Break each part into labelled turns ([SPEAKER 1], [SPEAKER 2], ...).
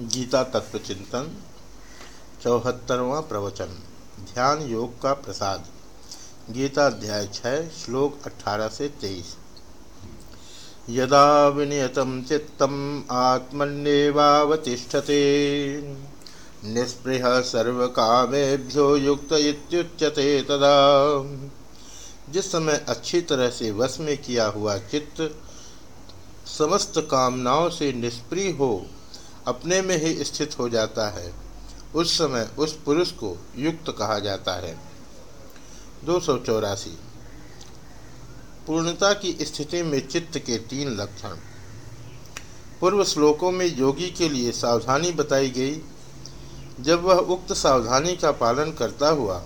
[SPEAKER 1] गीता तत्व चिंतन, चौहत्तरवा प्रवचन, ध्यान योग का प्रसाद, गीता अध्याय छः श्लोक 18 से 23 यदा विनियतम चित्तम आत्मन्यवावतिष्ठते, निस्पृह सर्व कामेभ्यो युक्त इत्युच्यते तदा। जिस समय अच्छी तरह से वश में किया हुआ चित्त समस्त कामनाओं से निष्प्रिय हो अपने में ही स्थित हो जाता है। उस समय उस पुरुष को युक्त कहा जाता है। दो सौ चौरासी। पूर्णता की स्थिति में चित्त के तीन लक्षण। पूर्व श्लोकों में योगी के लिए सावधानी बताई गई। जब वह उक्त सावधानी का पालन करता हुआ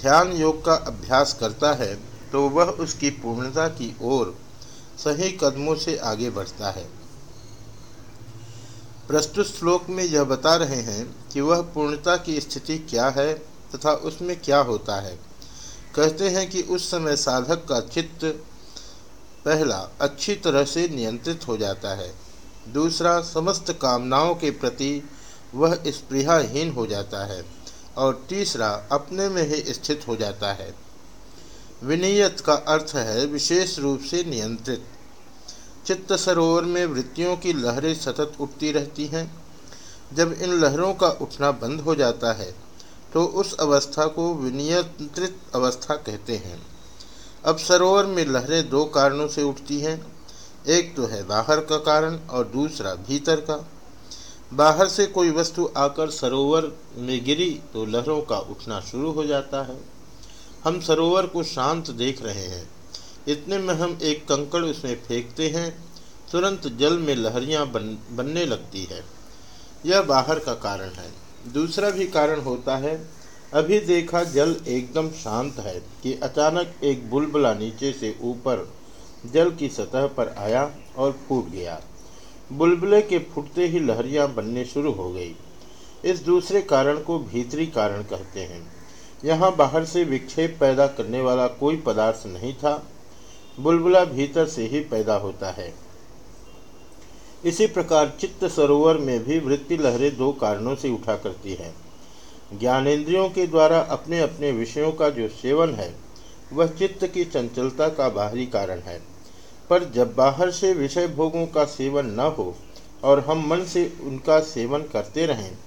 [SPEAKER 1] ध्यान योग का अभ्यास करता है तो वह उसकी पूर्णता की ओर सही कदमों से आगे बढ़ता है। प्रस्तुत श्लोक में यह बता रहे हैं कि वह पूर्णता की स्थिति क्या है तथा उसमें क्या होता है। कहते हैं कि उस समय साधक का चित्त पहला अच्छी तरह से नियंत्रित हो जाता है। दूसरा, समस्त कामनाओं के प्रति वह स्पृहाहीन हो जाता है और तीसरा, अपने में ही स्थित हो जाता है। विनियत का अर्थ है विशेष रूप से नियंत्रित। चित्त सरोवर में वृत्तियों की लहरें सतत उठती रहती हैं। जब इन लहरों का उठना बंद हो जाता है तो उस अवस्था को विनियंत्रित अवस्था कहते हैं। अब सरोवर में लहरें दो कारणों से उठती हैं। एक तो है बाहर का कारण और दूसरा भीतर का। बाहर से कोई वस्तु आकर सरोवर में गिरी तो लहरों का उठना शुरू हो जाता है। हम सरोवर को शांत देख रहे हैं। इतने में हम एक कंकड़ उसमें फेंकते हैं तुरंत जल में लहरियाँ बन, बनने लगती है। यह बाहर का कारण है। दूसरा भी कारण होता है अभी देखा जल एकदम शांत है कि अचानक एक बुलबुला नीचे से ऊपर जल की सतह पर आया और फूट गया। बुलबुले के फूटते ही लहरियाँ बनने शुरू हो गई। इस दूसरे कारण को भीतरी कारण कहते हैं। यहाँ बाहर से विक्षेप पैदा करने वाला कोई पदार्थ नहीं था बुलबुला भीतर से ही पैदा होता है। इसी प्रकार चित्त सरोवर में भी वृत्ति लहरें दो कारणों से उठा करती है। ज्ञानेन्द्रियों के द्वारा अपने अपने विषयों का जो सेवन है, वह चित्त की चंचलता का बाहरी कारण है। पर जब बाहर से विषय भोगों का सेवन न हो और हम मन से उनका सेवन करते रहें,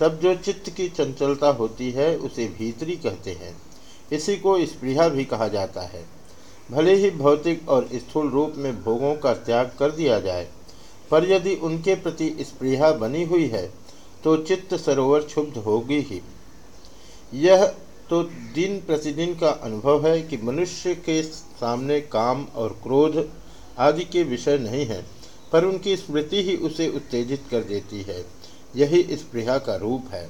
[SPEAKER 1] तब जो चित्त की चंचलता होती है, उसे भीतरी कहते हैं। इसी को स्पृहा भी कहा जाता है। भले ही भौतिक और स्थूल रूप में भोगों का त्याग कर दिया जाए, पर यदि उनके प्रति स्प्रिया बनी हुई है तो चित्त सरोवर क्षुब्ध होगी ही। यह तो दिन प्रतिदिन का अनुभव है कि मनुष्य के सामने काम और क्रोध आदि के विषय नहीं है, पर उनकी स्मृति ही उसे उत्तेजित कर देती है। यही स्पृहा का रूप है।